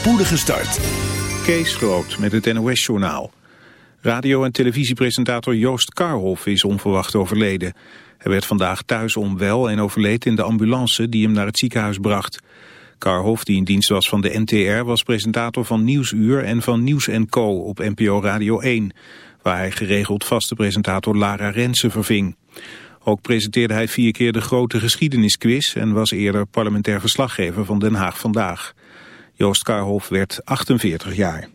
spoedige start. Kees Groot met het NOS-journaal. Radio- en televisiepresentator Joost Karhoff is onverwacht overleden. Hij werd vandaag thuis onwel en overleed in de ambulance die hem naar het ziekenhuis bracht. Karhoff, die in dienst was van de NTR, was presentator van Nieuwsuur en van Nieuws Co. op NPO Radio 1, waar hij geregeld vaste presentator Lara Rensen verving. Ook presenteerde hij vier keer de grote geschiedenisquiz en was eerder parlementair verslaggever van Den Haag Vandaag. Joost Karhoff werd 48 jaar.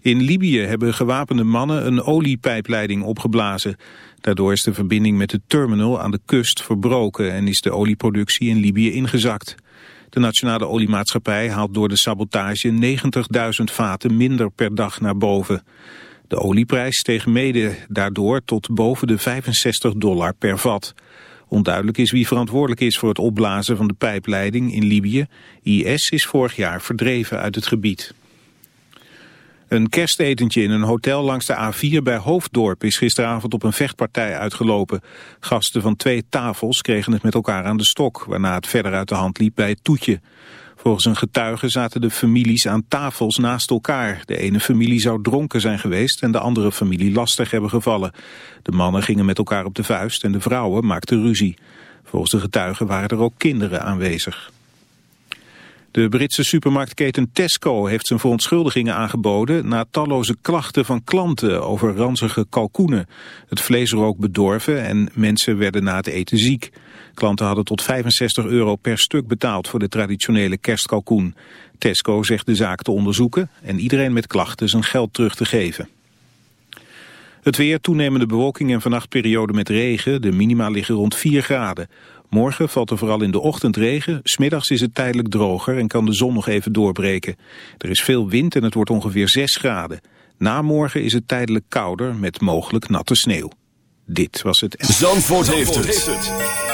In Libië hebben gewapende mannen een oliepijpleiding opgeblazen. Daardoor is de verbinding met de terminal aan de kust verbroken en is de olieproductie in Libië ingezakt. De nationale oliemaatschappij haalt door de sabotage 90.000 vaten minder per dag naar boven. De olieprijs steeg mede daardoor tot boven de 65 dollar per vat. Onduidelijk is wie verantwoordelijk is voor het opblazen van de pijpleiding in Libië. IS is vorig jaar verdreven uit het gebied. Een kerstetentje in een hotel langs de A4 bij Hoofddorp is gisteravond op een vechtpartij uitgelopen. Gasten van twee tafels kregen het met elkaar aan de stok, waarna het verder uit de hand liep bij het toetje. Volgens een getuige zaten de families aan tafels naast elkaar. De ene familie zou dronken zijn geweest en de andere familie lastig hebben gevallen. De mannen gingen met elkaar op de vuist en de vrouwen maakten ruzie. Volgens de getuigen waren er ook kinderen aanwezig. De Britse supermarktketen Tesco heeft zijn verontschuldigingen aangeboden na talloze klachten van klanten over ranzige kalkoenen. Het vlees rook bedorven en mensen werden na het eten ziek. Klanten hadden tot 65 euro per stuk betaald voor de traditionele kerstkalkoen. Tesco zegt de zaak te onderzoeken en iedereen met klachten zijn geld terug te geven. Het weer, toenemende bewolking en vannachtperiode met regen. De minima liggen rond 4 graden. Morgen valt er vooral in de ochtend regen. Smiddags is het tijdelijk droger en kan de zon nog even doorbreken. Er is veel wind en het wordt ongeveer 6 graden. Na morgen is het tijdelijk kouder met mogelijk natte sneeuw. Dit was het... Zandvoort, heeft, het.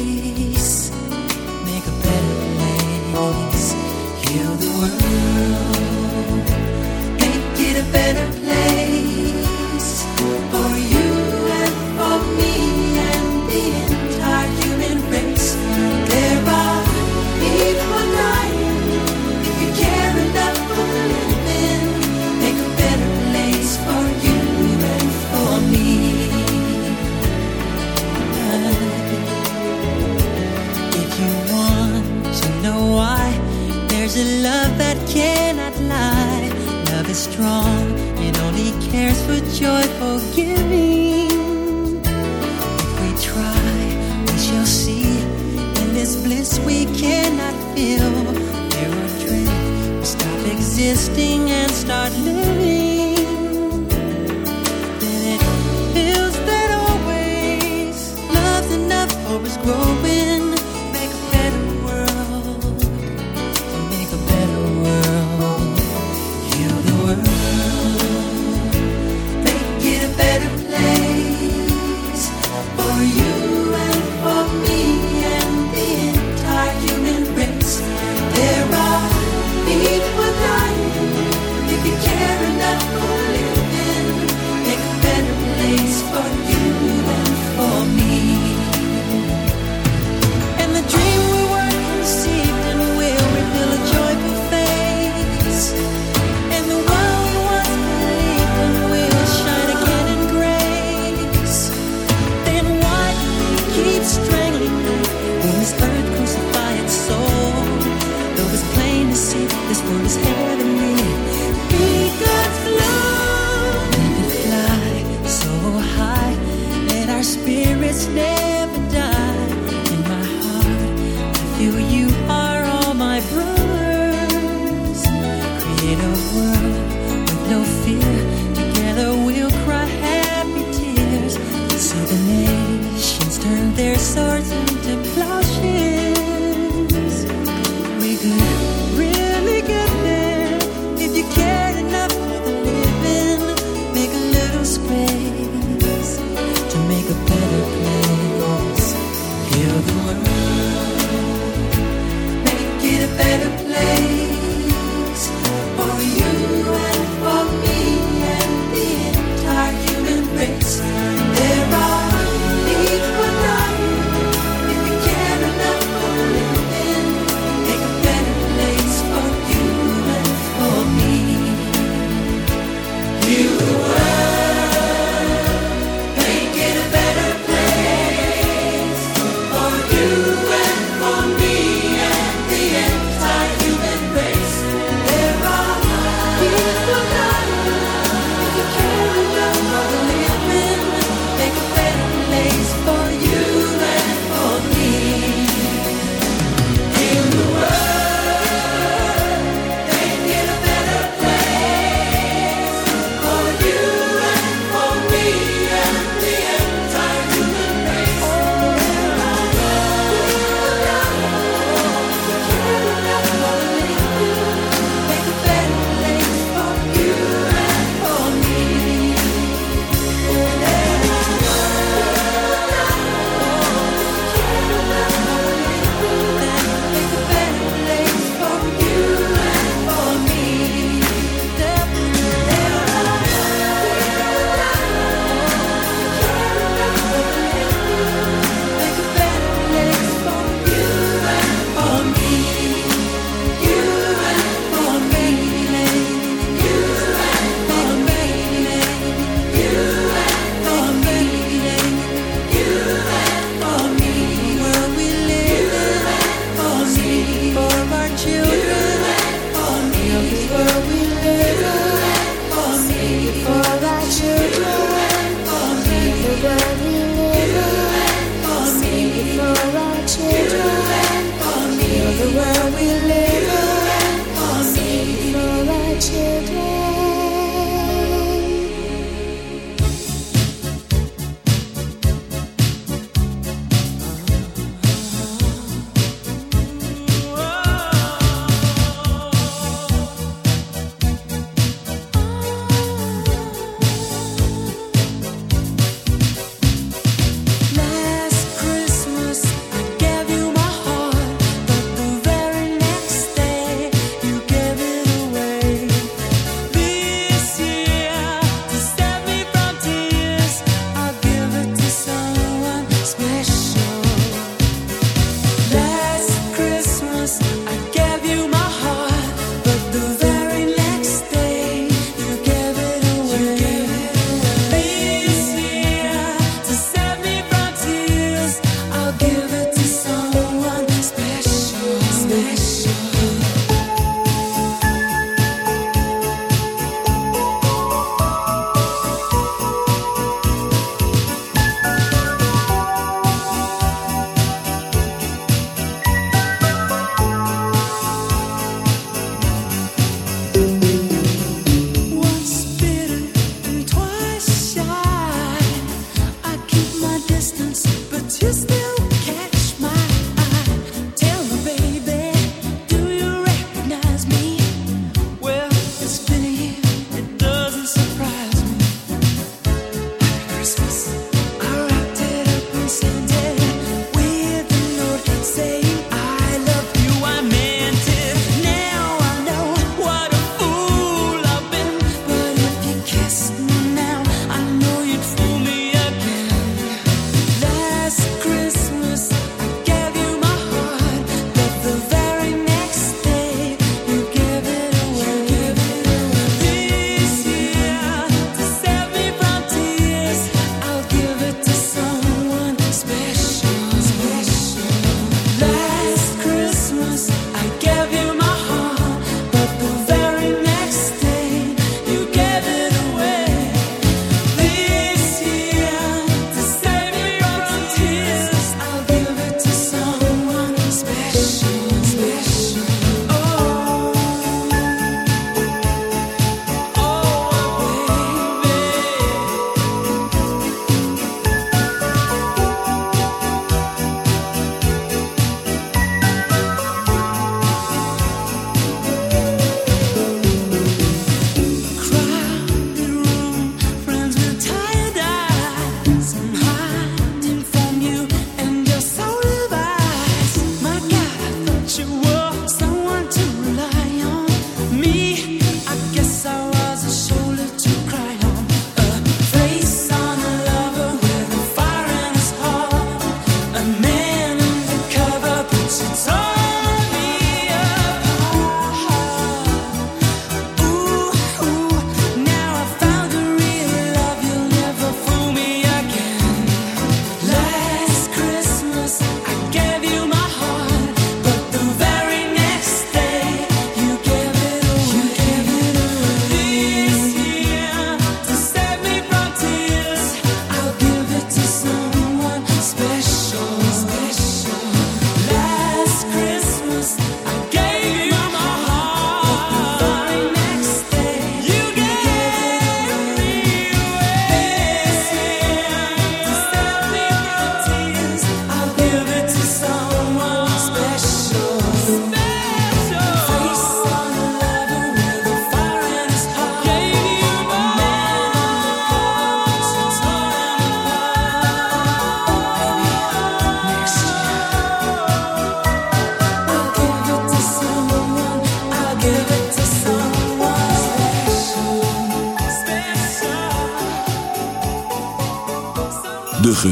If we try, we shall see. In this bliss we cannot feel. We stop existing and start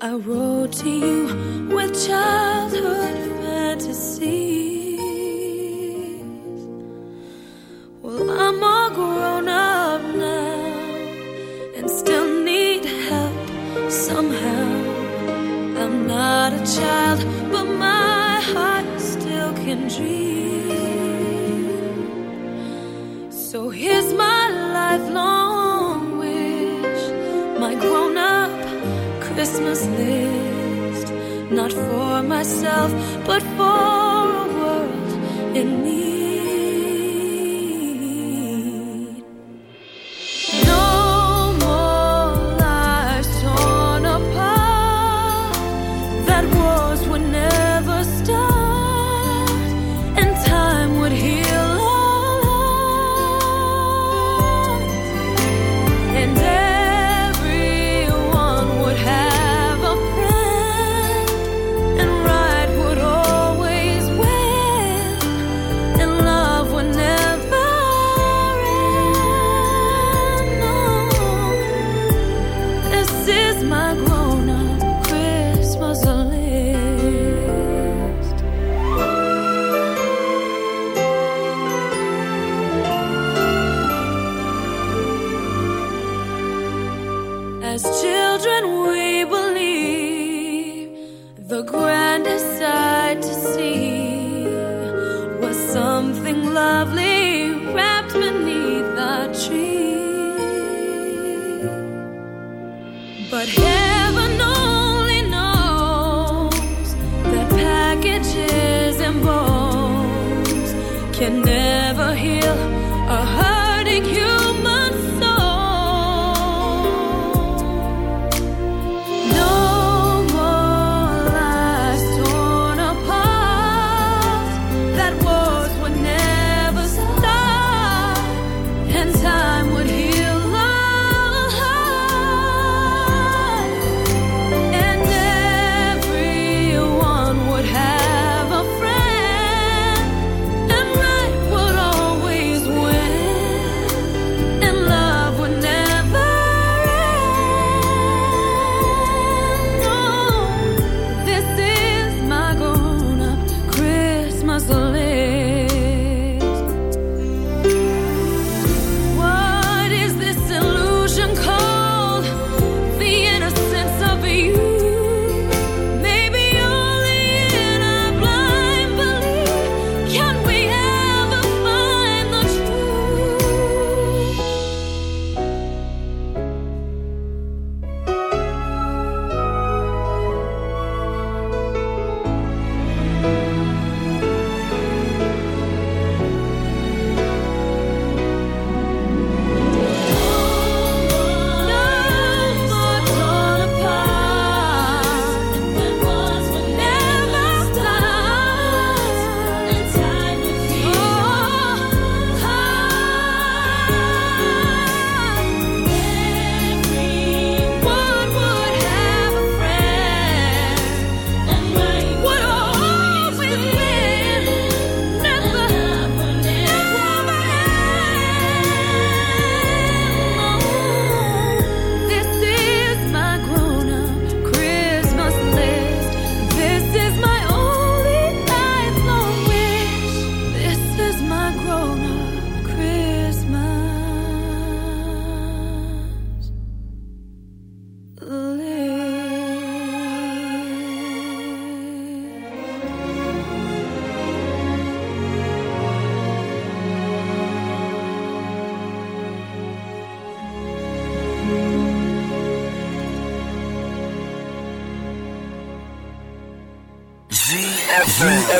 I wrote to you with childhood fantasies. Well, I'm all grown up now and still need help somehow. I'm not a child, but my heart still can dream. So here's my lifelong. Christmas list, not for myself, but for. Never heal a hurting human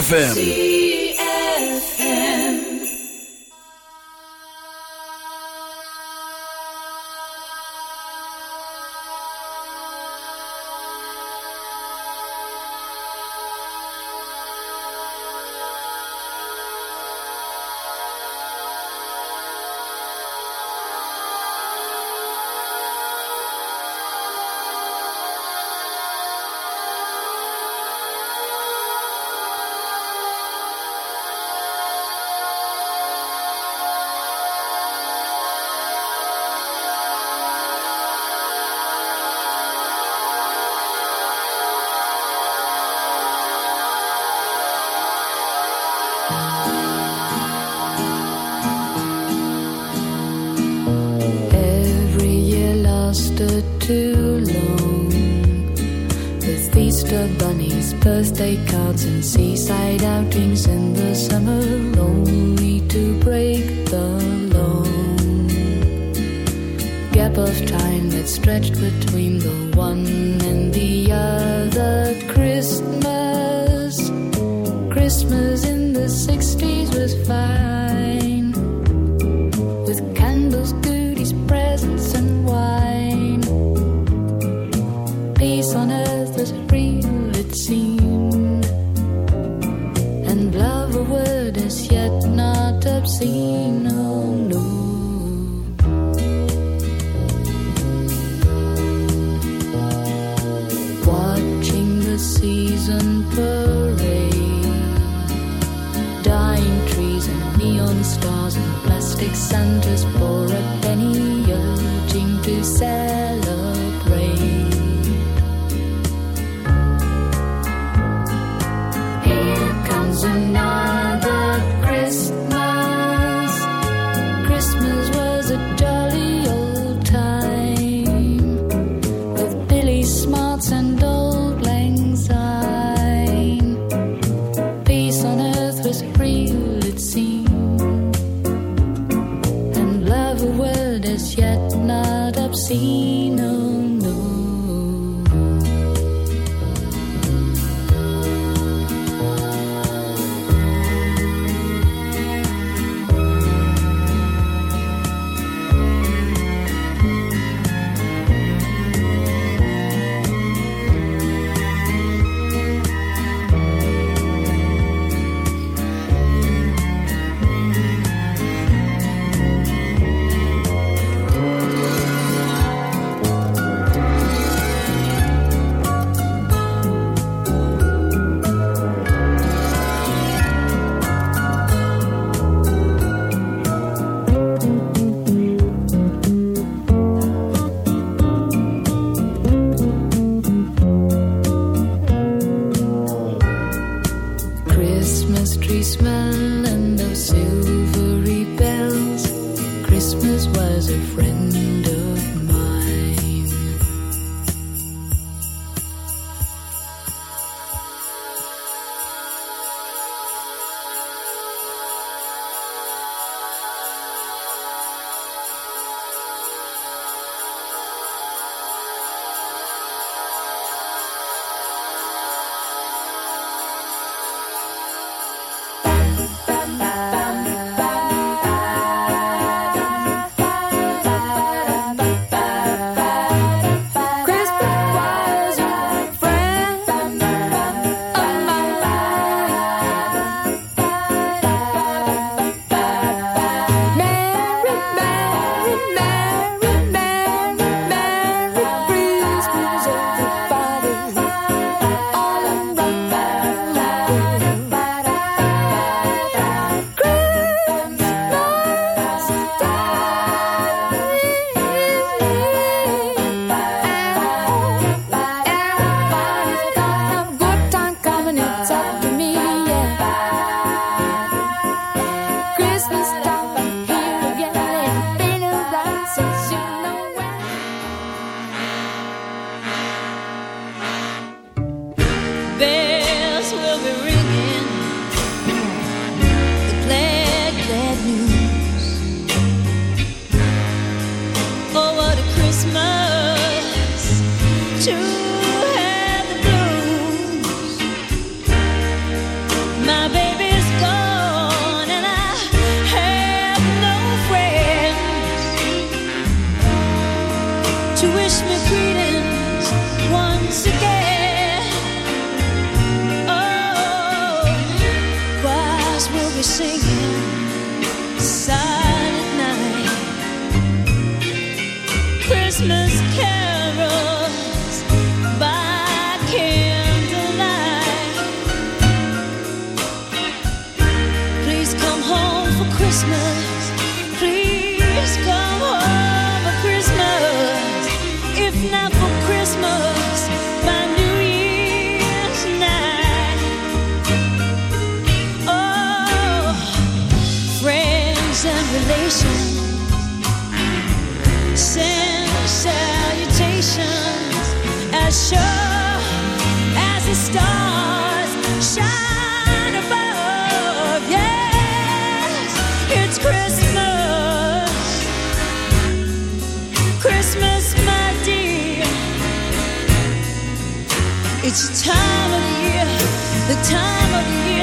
ZFM.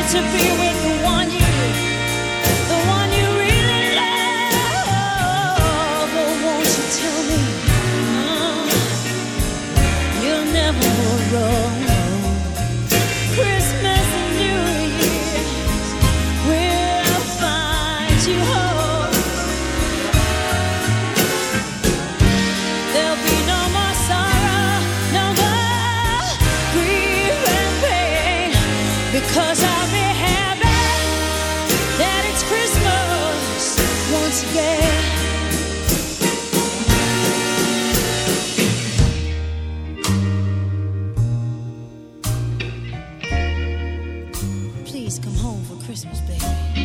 To be with the one Christmas, baby.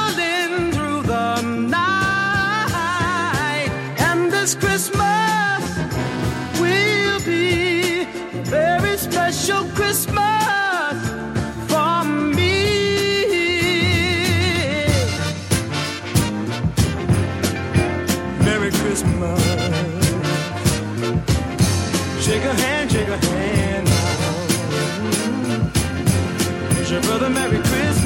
brother, Merry Christmas.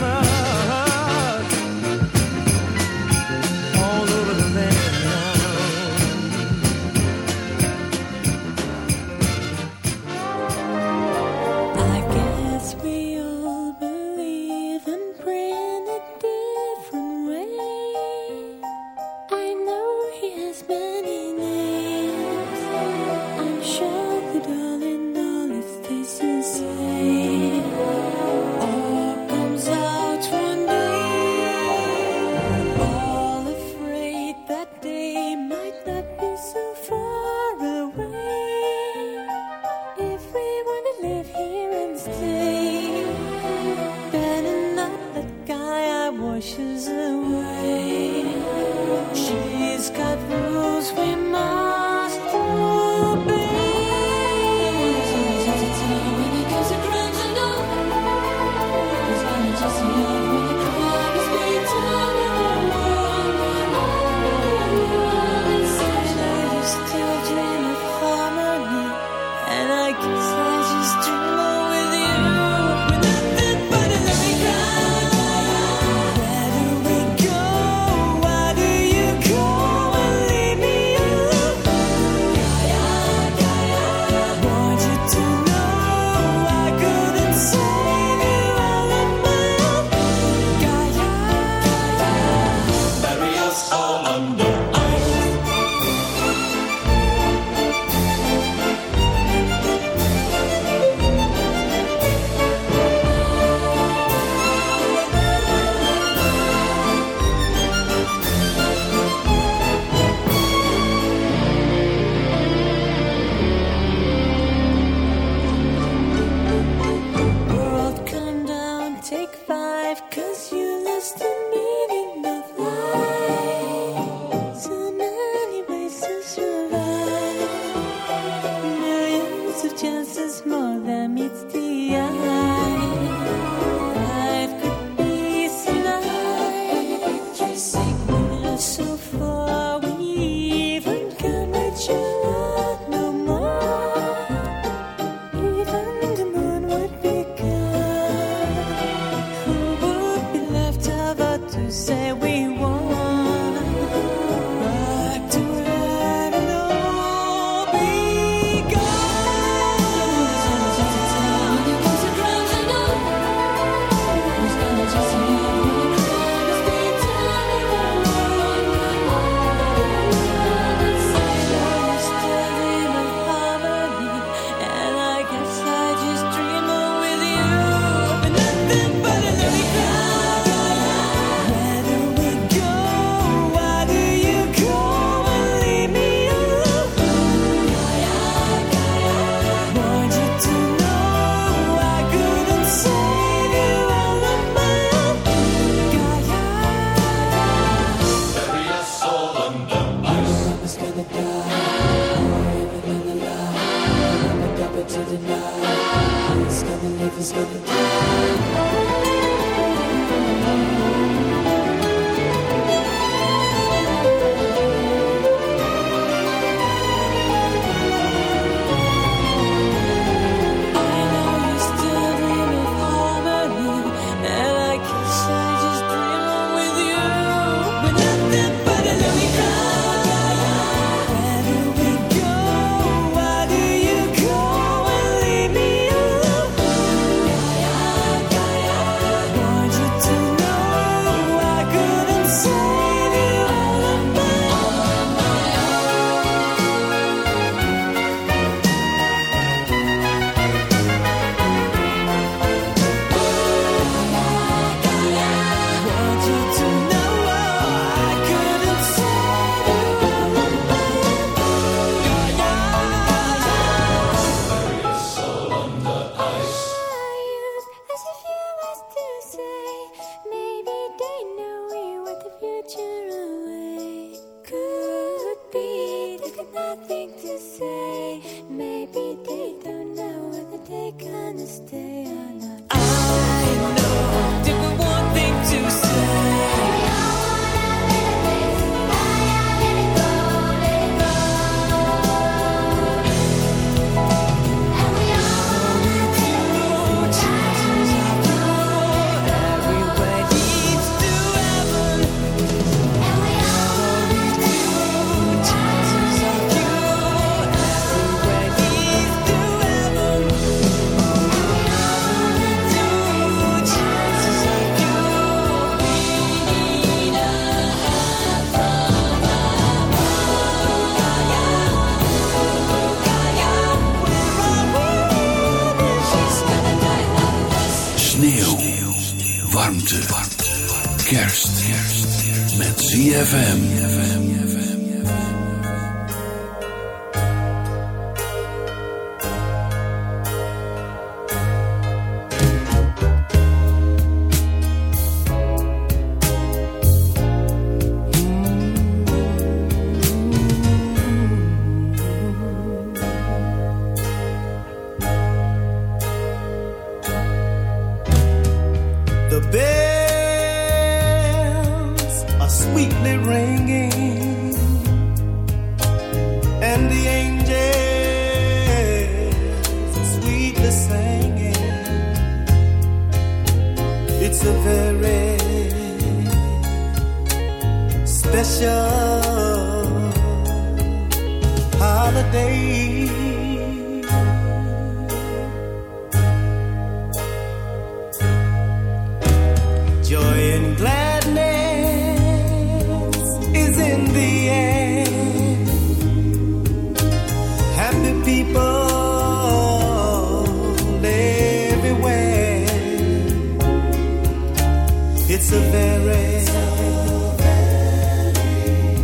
It's a very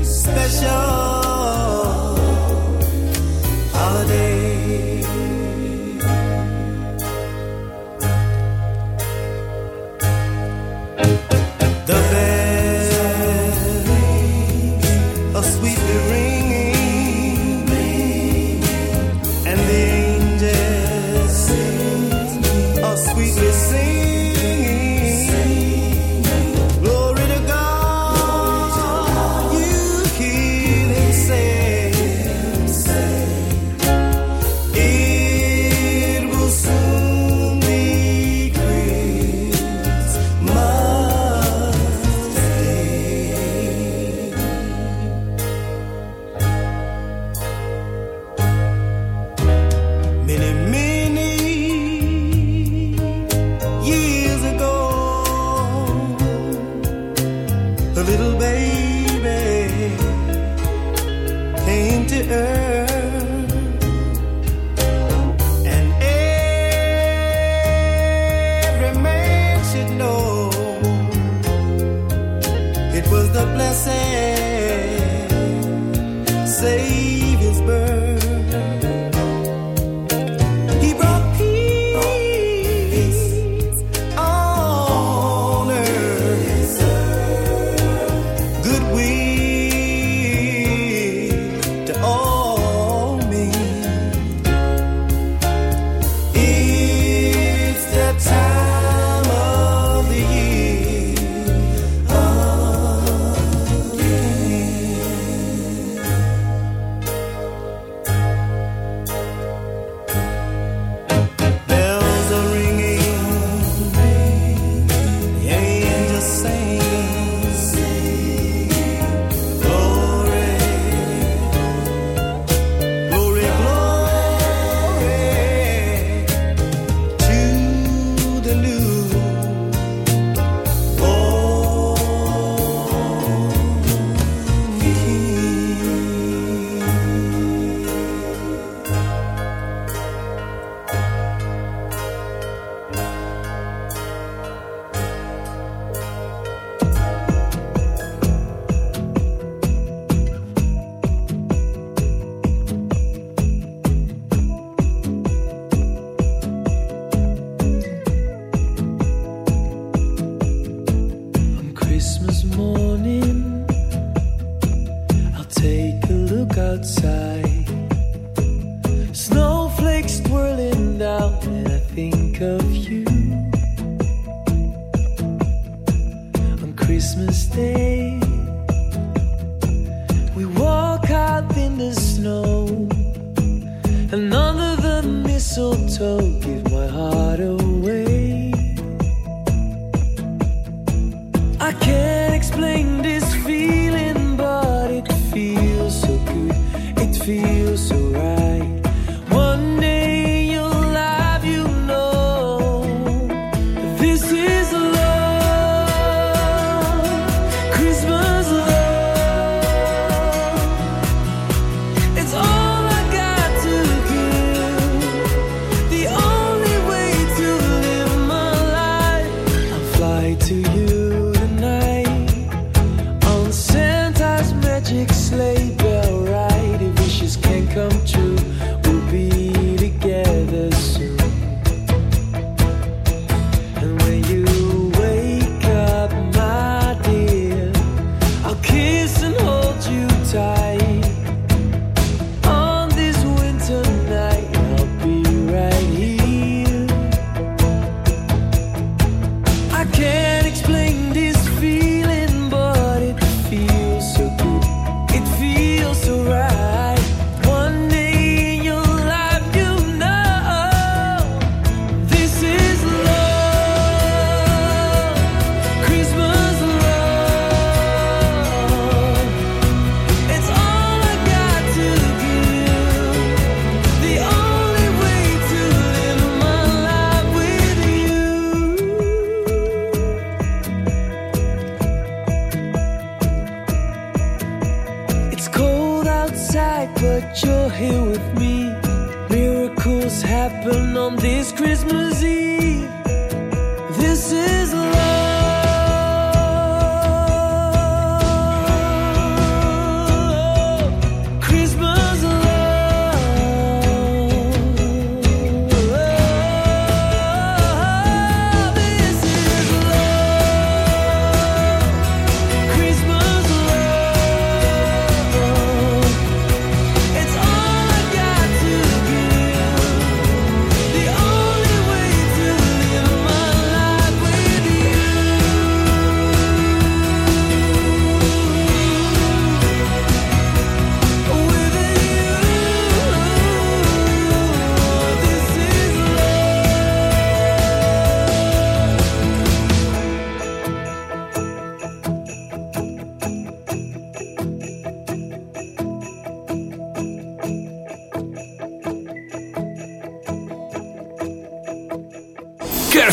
special holiday.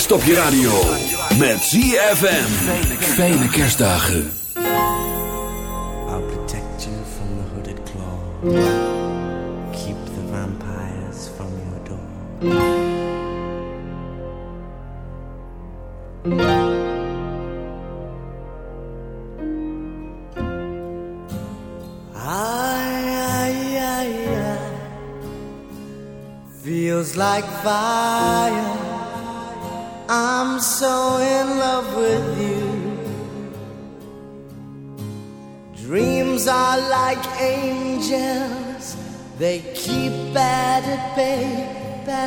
kerst op je radio. Met ZFM. Fijne kerstdagen. I'll protect you from the hooded claw.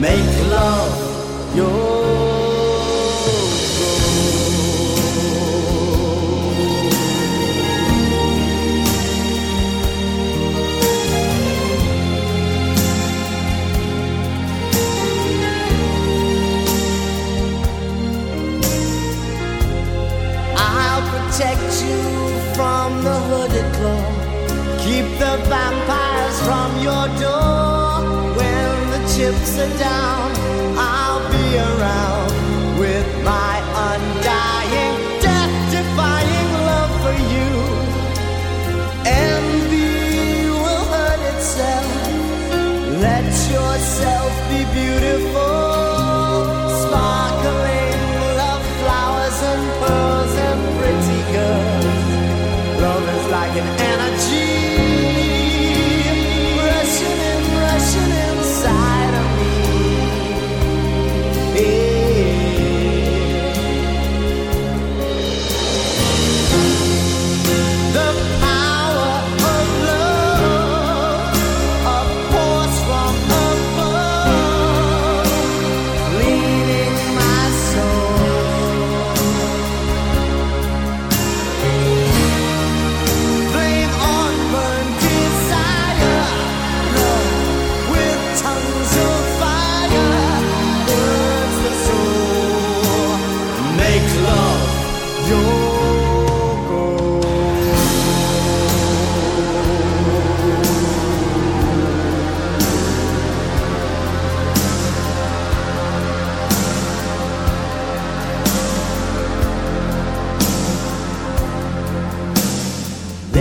Make love. Your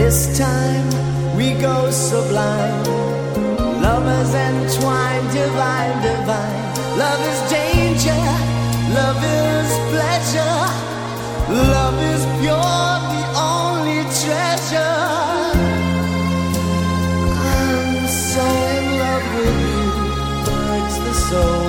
This time we go sublime. Lovers entwined, divine, divine. Love is danger, love is pleasure. Love is pure, the only treasure. I'm so in love with you, burns the soul.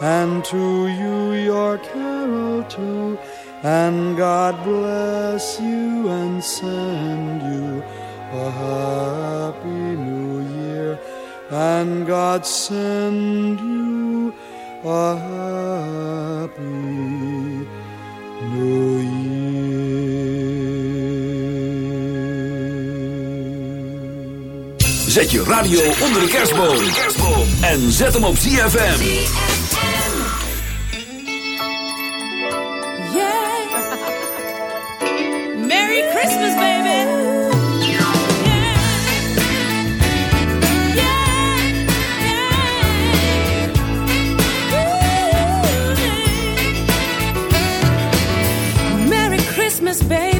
and to you your carol too. And God bless you and send you a happy new year. And God send you a happy new year. Zet je radio onder de kerstboom. En zet hem op ZFM. Christmas, baby.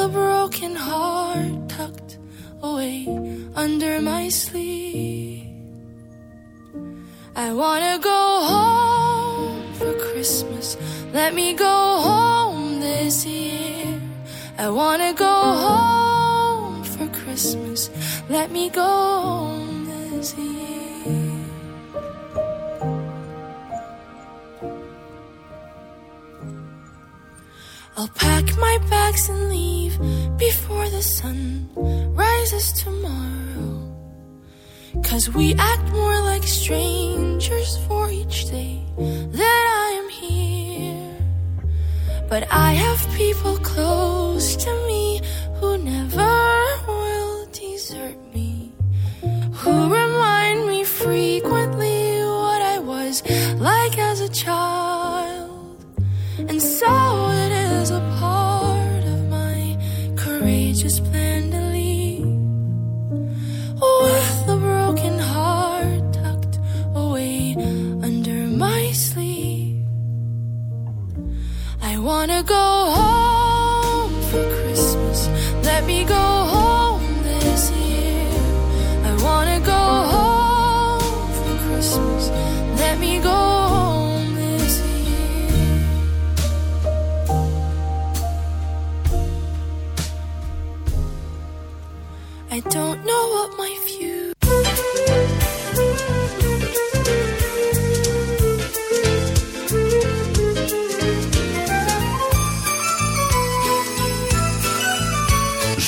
A broken heart tucked away under my sleeve. I wanna go home for Christmas. Let me go home this year. I wanna go home for Christmas. Let me go home this year. I'll pack my bags and leave before the sun rises tomorrow. Cause we act more like strangers for each day that I am here. But I have people close to me who never will desert me. Who remind me frequently what I was like as a child. And so wanna go home